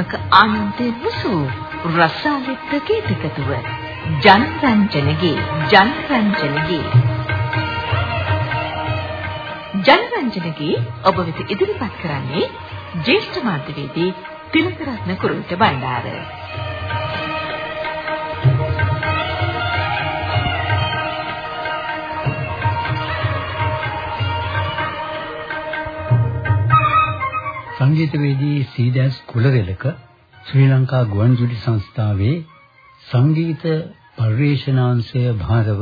සෞන්දර්යාත්මක ආනන්දයේ මුසු රසාලිත් ගීතකතුව. ජනරංජනගේ ජනරංජනගේ ජනරංජනගේ ඔබ වෙත ඉදිරිපත් කරන්නේ ජේෂ්ඨ මාධ්‍යවේදී තිලකරත්න කුරුල්ට බණ්ඩාර. සංගීතවේදී සීදස් කුලරෙලක ශ්‍රී ලංකා ගුවන්විදුලි සංස්ථාවේ සංගීත පරිවේශනාංශය භාරව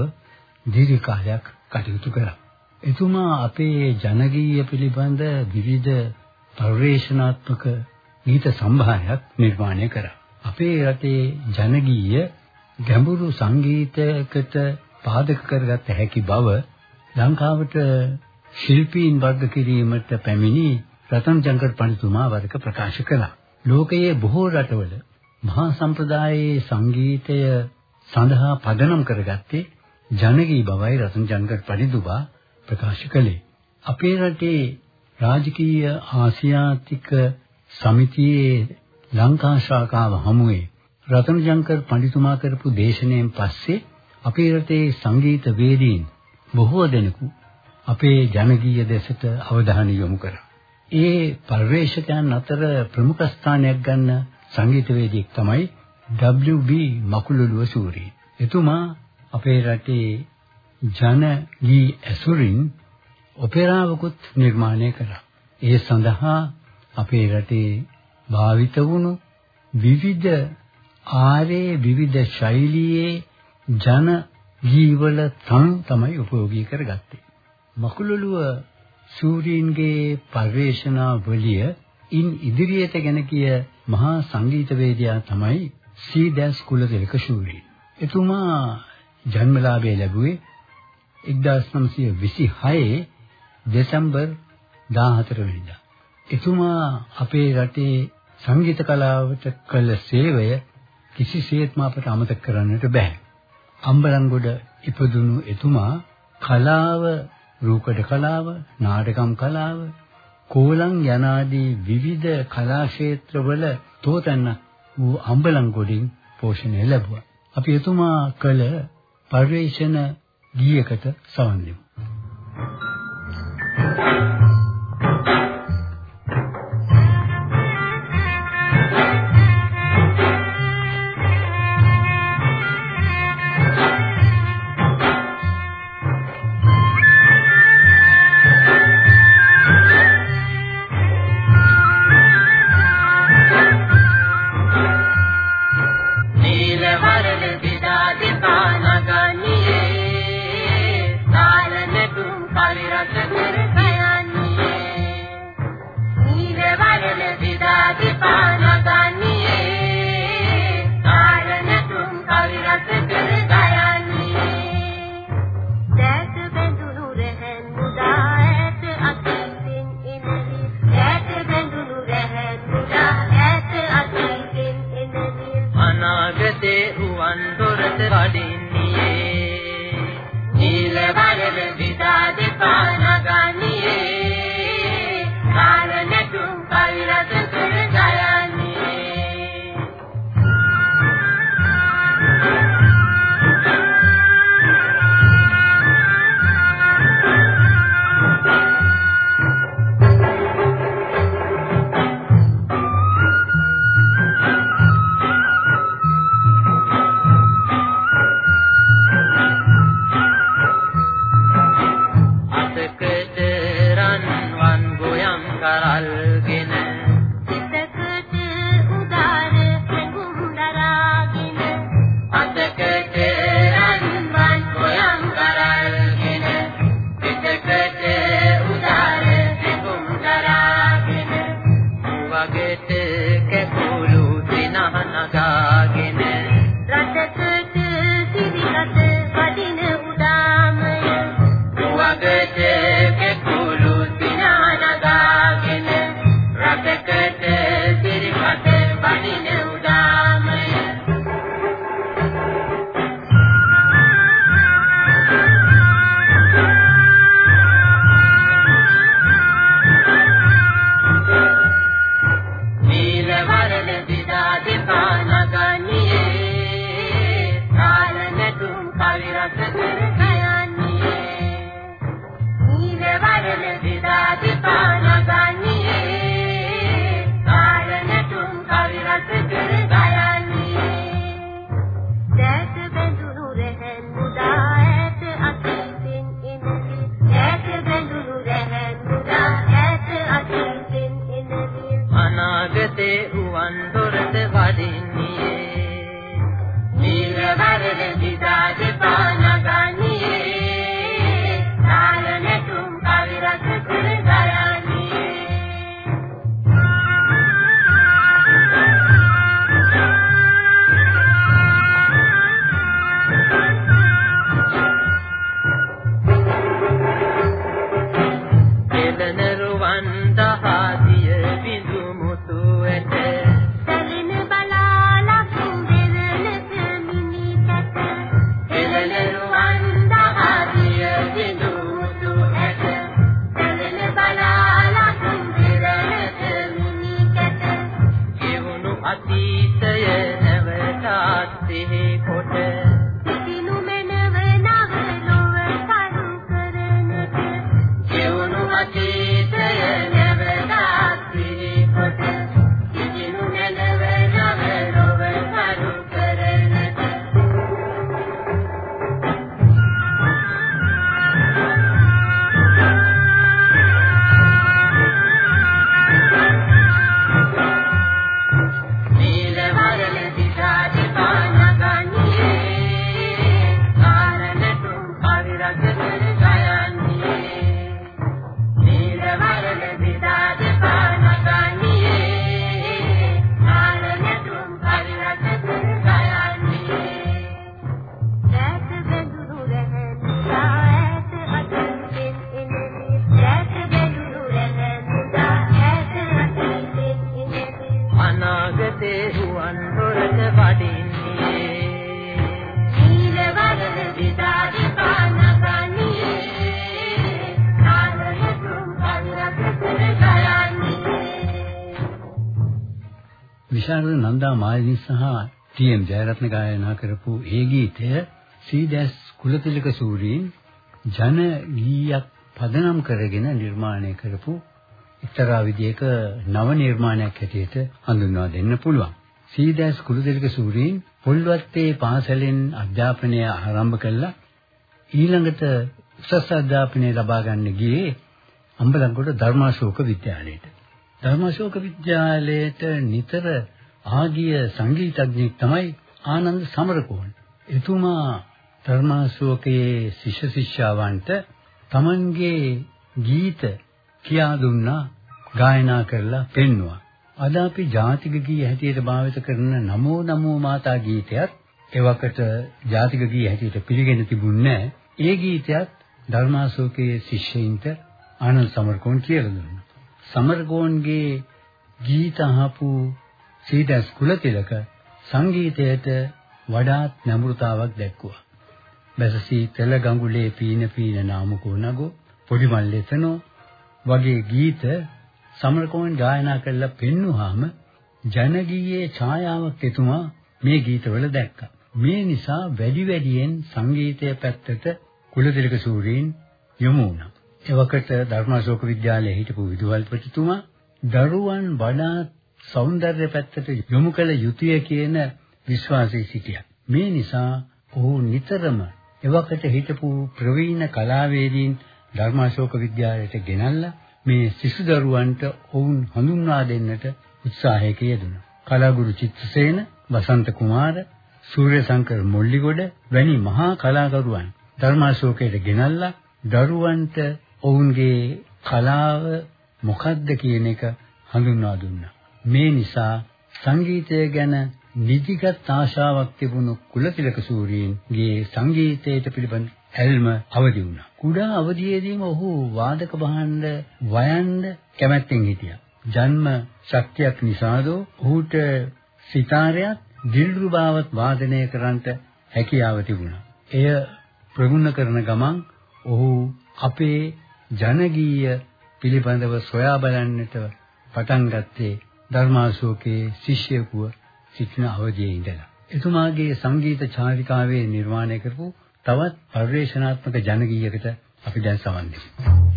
දීර්ඝ කාලයක් කටයුතු කළා. එතුමා අපේ ජනගීය පිළිබඳ විවිධ පරිවේශනාත්මක ගීත සම්භාරයක් නිර්මාණය කරා. අපේ රටේ ජනගීය ගැඹුරු සංගීතයකට පාදක කරගත හැකි බව ලංකාවට ශිල්පීන් වර්ධ කිරීමට පැමිණි රතන් ජංගර් පඬිතුමා වරක ප්‍රකාශ කළා. ලෝකයේ බොහෝ රටවල මහා සම්ප්‍රදායේ සංගීතය සඳහා පදනම් කරගත්තේ ජනගී බවයි රතන් ජංගර් පඬිතුමා ප්‍රකාශ කළේ. අපේ රටේ රාජකීය ආසියාතික සමිතියේ ලංකා ශාඛාව හමුවේ රතන ජංකර් පඬිතුමා කරපු දේශනාවෙන් පස්සේ අපේ රටේ සංගීත වේදීන් බොහෝ දෙනෙකු අපේ ජනගීය දෙසට අවධානය යොමු කරා. ඒ පරිවේශකයන් අතර ප්‍රමුඛ ස්ථානයක් ගන්න සංගීතවේදියෙක් තමයි W.B. මකුලුලුව සූරී. එතුමා අපේ රටේ ජන ගී ඇසුරින් ඔපෙරාවකුත් නිර්මාණය කළා. ඒ සඳහා අපේ රටේ භාවිත වුණු විවිධ ආරේ විවිධ ශෛලියේ ජන ගීවල තනු තමයි උපයෝගී කරගත්තේ. මකුලුලුව සූරීන්ගේ පරිවේශනාවලිය ඉන් ඉදිරියට ගෙන ගිය මහා සංගීතවේදියා තමයි සී දැස් කුලතිලක ශූරී. එතුමා ජන්මලාභය ලැබුවේ 1926 දෙසැම්බර් 14 වෙනිදා. එතුමා අපේ රටේ සංගීත කලාවට කළ සේවය කිසිසේත්ම අපට අමතක කරන්නට බෑ. අම්බලන්ගොඩ ඉපදුණු එතුමා කලාව රූකඩ කලාව, නාටකම් කලාව, කෝලං යනාදී විවිධ කලා ක්ෂේත්‍රවල තෝතන්න වූ අම්බලන්ගොඩින් පෝෂණය ලැබුවා. අපි එතුමා කළ පරිවේෂණ ගීයකට සවන් දෙමු. තේ විශාරද නන්දා මාලිනී සහ ටී.එම්. ජයරත්න ගායනා කරපු ඒ ගීතය සීදැස් කුලතිලක සූරීන් ජන ගීයක් පදනම් කරගෙන නිර්මාණය කරපු එක්තරා විදියක නව නිර්මාණයක් හැටියට හඳුන්වා දෙන්න පුළුවන්. සීදැස් කුලතිලක සූරීන් පොල්වත්තේ පාසලෙන් අධ්‍යාපනය ආරම්භ කළා. ඊළඟට උසස් අධ්‍යාපනය ලබා ගන්න ගියේ අම්බලන්ගොඩ ධර්මාශෝක විද්‍යාලයට. ධර්මාශෝක විද්‍යාලයට නිතර ආගිය සංගීතඥයෙක් තමයි ආනන්ද සමරකෝන්. එතුමා ධර්මාශෝකයේ ශිෂ්‍ය ශිෂ්‍යාවන්ට තමන්ගේ ගීත කියා දුන්නා ගායනා කරලා පෙන්වුවා. අද අපි ජාතික ගී හැටියට භාවිත කරන නමෝ නමෝ මාතා ගීතයත් එවකට ජාතික ගී හැටියට පිළිගෙන තිබුණේ ඒ ගීතයත් ධර්මාශෝකයේ ශිෂ්‍යයින්ට ආනන්ද සමරකෝන් කියලා දුන්නා. සමරකෝන්ගේ ගීත අහපු සීදස් කුලතිලක සංගීතයට වඩාත් නැඹුරුතාවක් දැක්වුවා. බැසසී තෙල ගඟුලේ පීන පීන නාමකෝ නගෝ පොඩි මල්ලෙතනෝ වගේ ගීත සමරකෝන් ගායනා කරලා පෙන්වුවාම ජනගීයේ ඡායාවක් එතුමා මේ ගීතවල දැක්කා. මේ නිසා වැඩි වැඩියෙන් සංගීතය පැත්තට කුලතිලක සූරීන් යොමු වුණා. එවකට ධර්මාශෝක විද්‍යාලයේ හිටපු විදුහල්පතිතුමා දරුවන් වඩාත් సౌందර්ය පැත්තට යොමු කළ යුතුය කියන විශ්වාසය සිටියා. මේ නිසා ඔහු නිතරම එවකට හිටපු ප්‍රවීණ කලාවේදීන් ධර්මාශෝක විද්‍යාලයට ගෙනල්ලා මේ සිසු දරුවන්ට ඔවුන් හඳුන්වා දෙන්නට උත්සාහයක යෙදුණා. කලාගුරු චිත්‍රසේන, වසන්ත කුමාර, සූර්යශංකර මොල්ලිගොඩ වැනි මහා කලාකරුවන් ධර්මාශෝකයට ගෙනල්ලා දරුවන්ට ඔවුන්ගේ කලාව මොකක්ද කියන එක හඳුන්වා දුන්නා. මේ නිසා සංගීතය ගැන නිදිගත් ආශාවක් තිබුණු කුලතිලක සූරීන්ගේ සංගීතයට පිළිබඳ ඇල්ම අවදි වුණා. කුඩා අවදියේදීම ඔහු වාදක භාණ්ඩ වයන්න කැමැත්තෙන් හිටියා. ජන්ම ශක්තියක් නිසාදෝ ඔහුට සිතාරයක් දිල්රුබාවත් වාදනය කරන්නට හැකියාව තිබුණා. එය ප්‍රගුණ කරන ගමන් ඔහු අපේ ජනගීය පිළිබඳව සොයා බලන්නට පටන් ගත්තේ ධර්මාශෝකයේ ශිෂ්‍යකුව සිටින අවදියේ ඉඳලා. එතුමාගේ සංගීත චාරිකාවේ නිර්මාණය කරපු තවත් පරිවේශනාත්මක ජනගීයකට අපි දැන් සමන් දෙමු.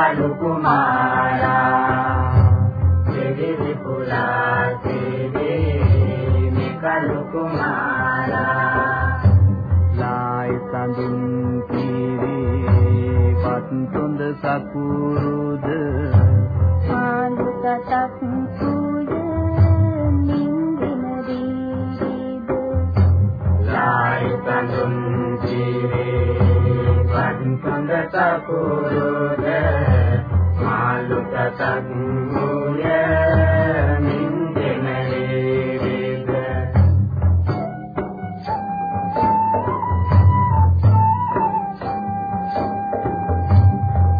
කලු කුමාරා දෙවි පුරා මේ කලු කුමාරා ලායි සඳුන් කීරි වත් තුඳ සකුරුද ආලු තතක් කුය නින්දින දීද ලායි සඳුන් කීරි වත් තුඳ සකුරුද මාළු තතක් කුය නින්දින දීද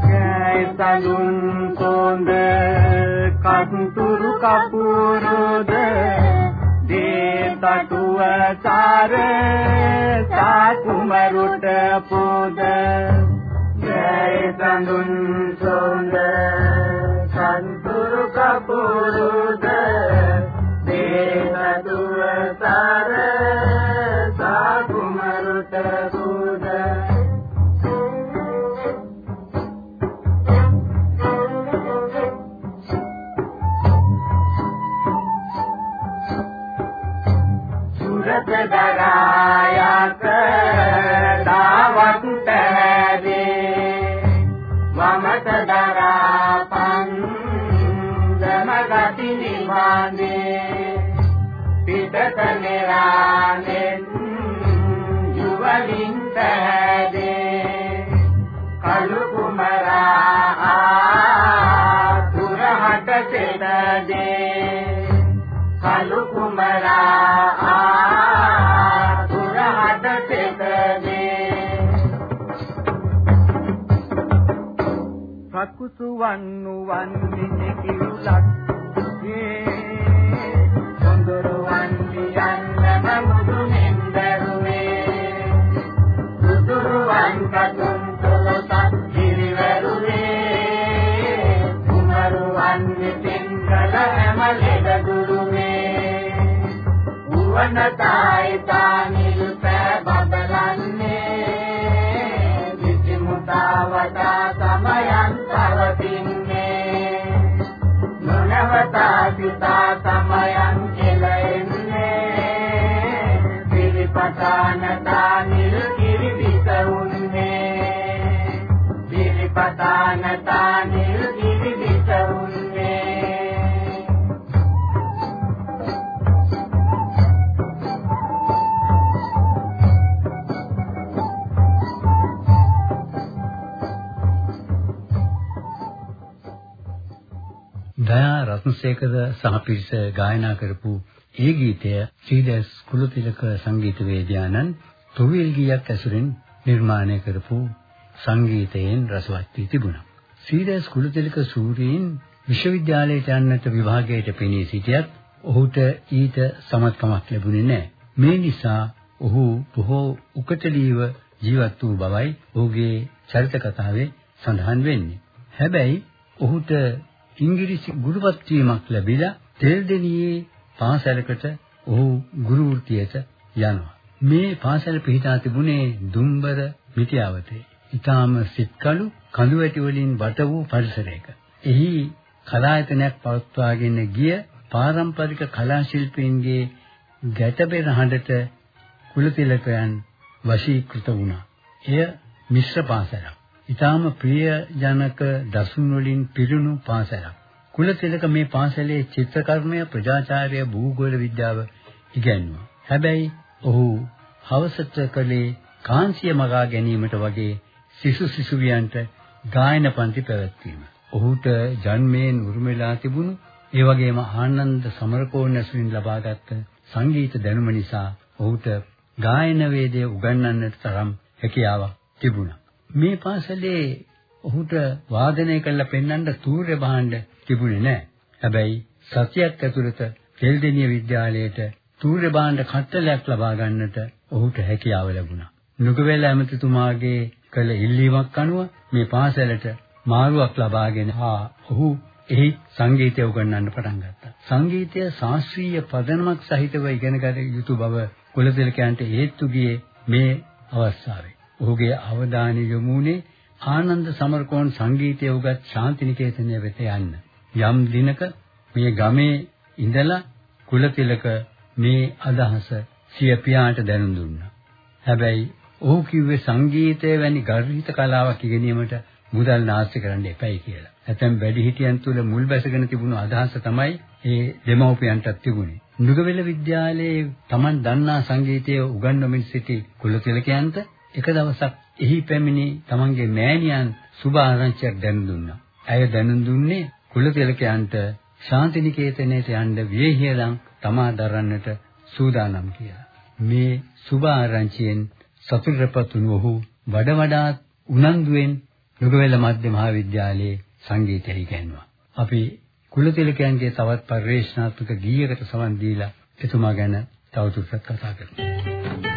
කැයි සඳුන් කොඳ කතුරු කපුරුද දේතටුව සාර සාකුමරුට පොද. ජය සඳුන් සොඳ. සන්තුරු කපුරුද. දේනදුව සාර සාකුමරුත සුද දරායක දාවත් පැදේ වමත දරාපන් දමගති නිවානේ. පිටත නිරානෙන් යුවලින් පැදේ කකුසු වන්නු වන්නේ කිරුලක් සොඳුරු වන්දි යන්නම මුදුනෙන් දරුවේ සුදුරු වන්කතුන් තොලොතක් කිරිවරුවේ. කුමරු වන්දි තිංගල හැම ලෙඩගුරුවේ උවනතායි තානිල් පිරිපතානතා නිල් කිරි විසුන්නේ පිරිපතානතා නිල් කිරි විසුන්නේ දයා රත්නසේකර සහ පිරිස ගායනා කරපු ඒ ගීතය සීදස් කුලතිලක සංගීතවේදියාණන් තොවිල් ගීයක් ඇසුරින් නිර්මාණය කරපු සංගීතයෙන් රසවත් වී තිබුණා. සීදස් කුලතිලක සූරීන් විශ්වවිද්‍යාලයට යන්නට විභාගයට පෙනී සිටියත් ඔහුට ඊට සමත්කමක් ලැබුණේ නැහැ. මේ නිසා ඔහු බොහෝ උකටලීව ජීවත් වූ බවයි ඔහුගේ චරිත කතාවේ සඳහන් වෙන්නේ. හැබැයි ඔහුට ඉංග්‍රීසි ගුරුවත් වීමක් ලැබිලා තෙල්දෙනියේ පාසලකට ඔහු ගුරු වෘත්තියට යනවා. මේ පාසල පිහිටා තිබුණේ දුම්බර මිටියාවතේ. ඊටාම සිත්කලු කඳු වැටි වලින් වට වූ පරිසරයක. එහි කලායතනයක් පවත්වාගෙන ගිය පාරම්පරික කලා ශිල්පීන්ගේ ගැටබෙර හඬට කුලතිලකයන් වශීකృత වුණා. එය මිශ්‍ර පාසලක්. ඊටාම ප්‍රියජනක දසුන් වලින් පිරුණු පාසලක්. කුලතිලක මේ පාසලේ චිත්‍රකර්මය, ප්‍රජාචාරය, භූගෝල විද්‍යාව ඉගෙනුවා. හැබැයි ඔහු හවසට කලේ කාන්සිය මගා ගැනීමට වගේ සිසු සිසුවියන්ට ගායන පන්ති පැවැත්වීම. ඔහුට ජන්මයෙන් උරුමලා තිබුණු ඒ වගේම ආනන්ද සමරකෝන් ඇසුරින් ලබාගත් සංගීත දැනුම නිසා ඔහුට ගායන වේදය උගන්වන්නට තරම් හැකියාවක් තිබුණා. මේ පාසලේ ඔහුට වාදනය කළ පෙන්වන්න තූර්ය භාණ්ඩ තිබුණේ නැහැ. හැබැයි සතියක් ඇතුළත තෙල්දෙනිය විද්‍යාලයට තූර්ය භාණ්ඩ කට්ටලයක් ලබා ගන්නට ඔහුට හැකියාව ලැබුණා. නුගවැල ඇමතිතුමාගේ කළ ඉල්ලීමක් අනුව මේ පාසලට මාරුවක් ලබාගෙන ආ ඔහු එහි සංගීතය උගන්වන්න පටන් ගත්තා. සංගීතය ශාස්ත්‍රීය පදනමක් සහිතව ඉගෙනගත යුතු බව කුලතිලකයන්ට හේතු ගියේ මේ අවස්ථාවේ. ඔහුගේ අවධානය යොමු වුණේ ආනන්ද සමරකෝන් සංගීතය උගත් ශාන්තිනිකේතනය වෙත යන්න. යම් දිනක මේ ගමේ ඉඳලා කුලතිලක මේ අදහස සිය පියාට දැනුම් දුන්නා. හැබැයි ඔහු කිව්වේ සංගීතය වැනි ගර්හිත කලාවක් ඉගෙනීමට මුදල් නාස්ති කරන්න එපයි කියලා. ඇතැම් වැඩිහිටියන් තුල මුල් බැසගෙන තිබුණු අදහස තමයි ඒ දෙමව්පියන්ටත් තිබුණේ. නුගවැල විද්‍යාලයේ Taman දන්නා සංගීතය උගන්වමින් සිටි කුලතිලකයන්ට එක දවසක් එහි පැමිණි Tamanගේ මෑණියන් සුබ ආරංචියක් දැනුම් දුන්නා. ඇය දැනුම් දුන්නේ කුලතිලකයන්ට ශාන්තිනිකේතනයට යන්න වියහියලම් තමා දරන්නට සූදානම් කියලා. මේ සුබ ආරංචියෙන් සතුටටපත් වුණු ඔහු වඩ වඩාත් උනන්දුවෙන් නුගවැල මධ්‍ය මහාවිද්‍යාලයේ සංගීතය ඉගෙනුවා. අපි කුලතිලකයන්ගේ තවත් පරිශ්‍රණාත්මක ගීයකට සවන් දීලා එතුමා ගැන තවදුරටත් කතා කරමු.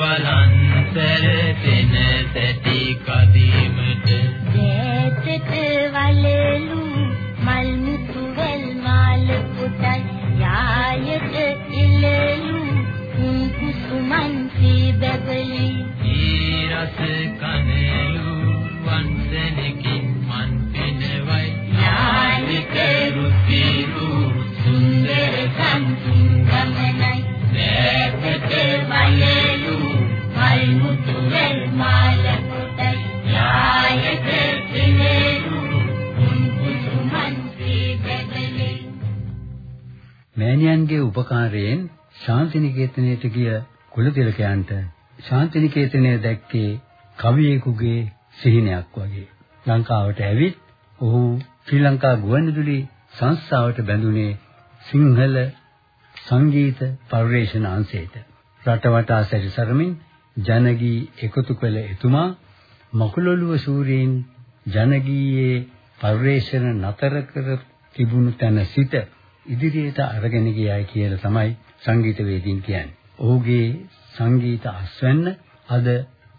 මෑණියන්ගේ ශාන්තිනිකේතනයට ගිය කුලතිලකයන්ට ශාන්තිනිකේතනය දැක්කේ කවියෙකුගේ සිහිනයක් වගේ. ලංකාවට ඇවිත් ඔහු ශ්‍රී ලංකා ගුවන්විදුලි සංස්ථාවට බැඳුනේ සිංහල සංගීත පරිවේෂණ අංශයට. රටවටා සැරිසරමින් ජනගී එකතු කළ එතුමා මකුලොළුව සූරීන් ජනගීයේ පරිවේෂණ නතර කර තිබුණු තැන සිට ඉදිරියට අරගෙන ගියයි කියලා තමයි සංගීතවේදීන් කියන්නේ. ඔහුගේ සංගීත අස්වැන්න අද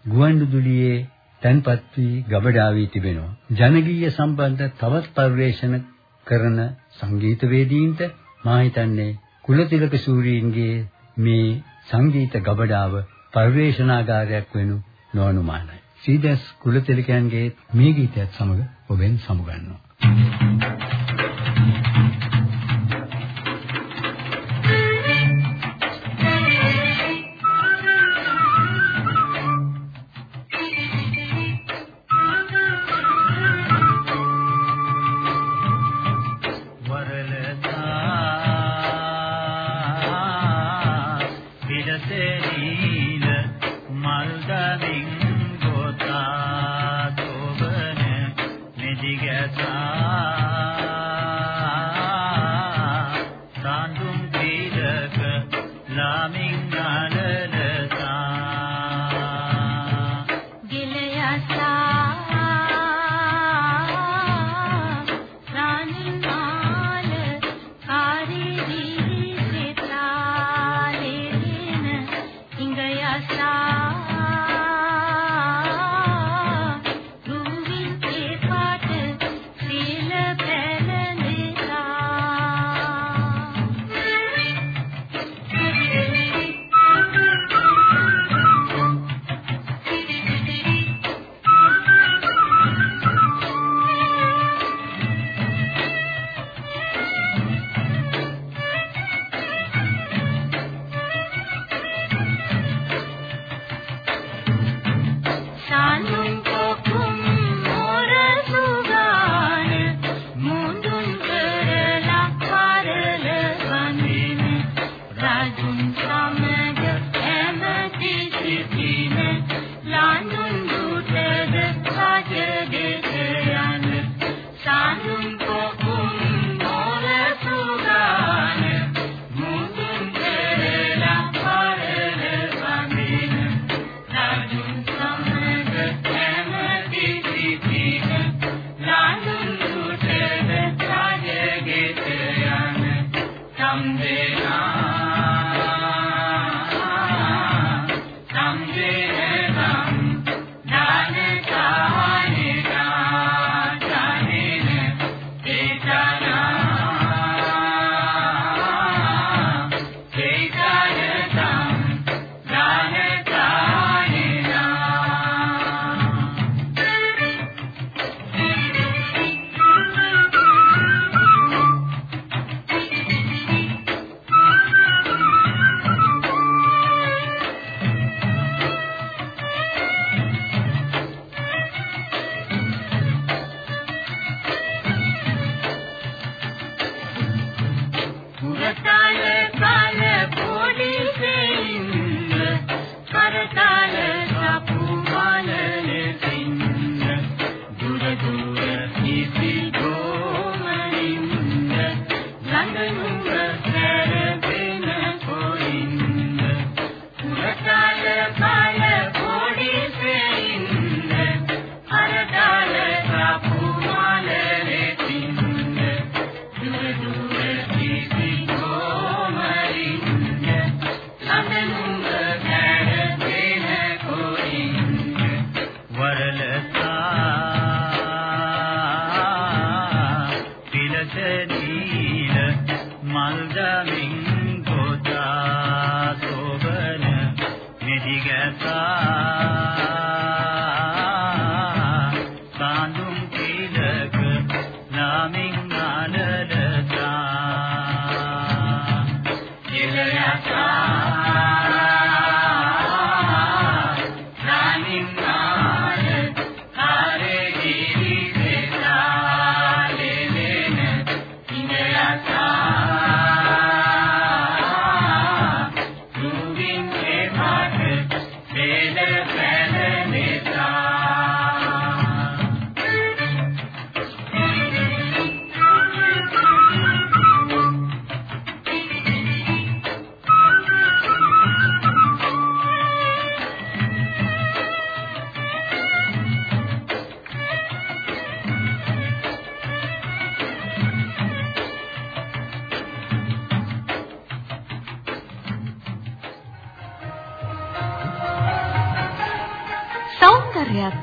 ගුවන්විදුලියේ තැන්පත් වී ගබඩා වී තිබෙනවා. ජනගීය සම්බන්ධ තවත් පරිශ්‍රණ කරන සංගීතවේදීන්ට මා හිතන්නේ කුලතිලක සූරීන්ගේ මේ සංගීත ගබඩාව පරිවේශනාගාරයක් වෙනු නොඅනුමානයි. සීදස් කුලතිලකයන්ගේ මේ ගීතයත් සමග ඔබෙන් සමුගන්නවා.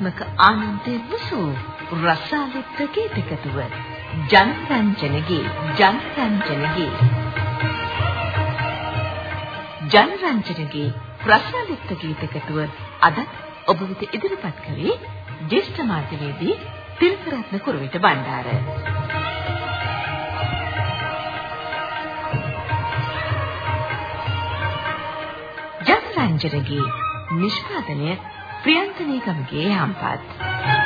සෞන්දර්යාත්මක ආනන්දයේ මුසු රසාලිත් ගීතකතුව ජනරංජනගේ ජනරංජනගේ ජනරංජනගේ ප්‍රශ්නලිප්ත ගීතකතුව අද ඔබ වෙත ඉදිරිපත් කළේ ජ්‍යෙෂ්ඨ මාධ්‍යවේදී තිලකරත්න කුරුවිට බණ්ඩාර. ජනරංජනගේ නිෂ්පාදනය ප්‍රියන්තනී ගමගේ යම්පත්.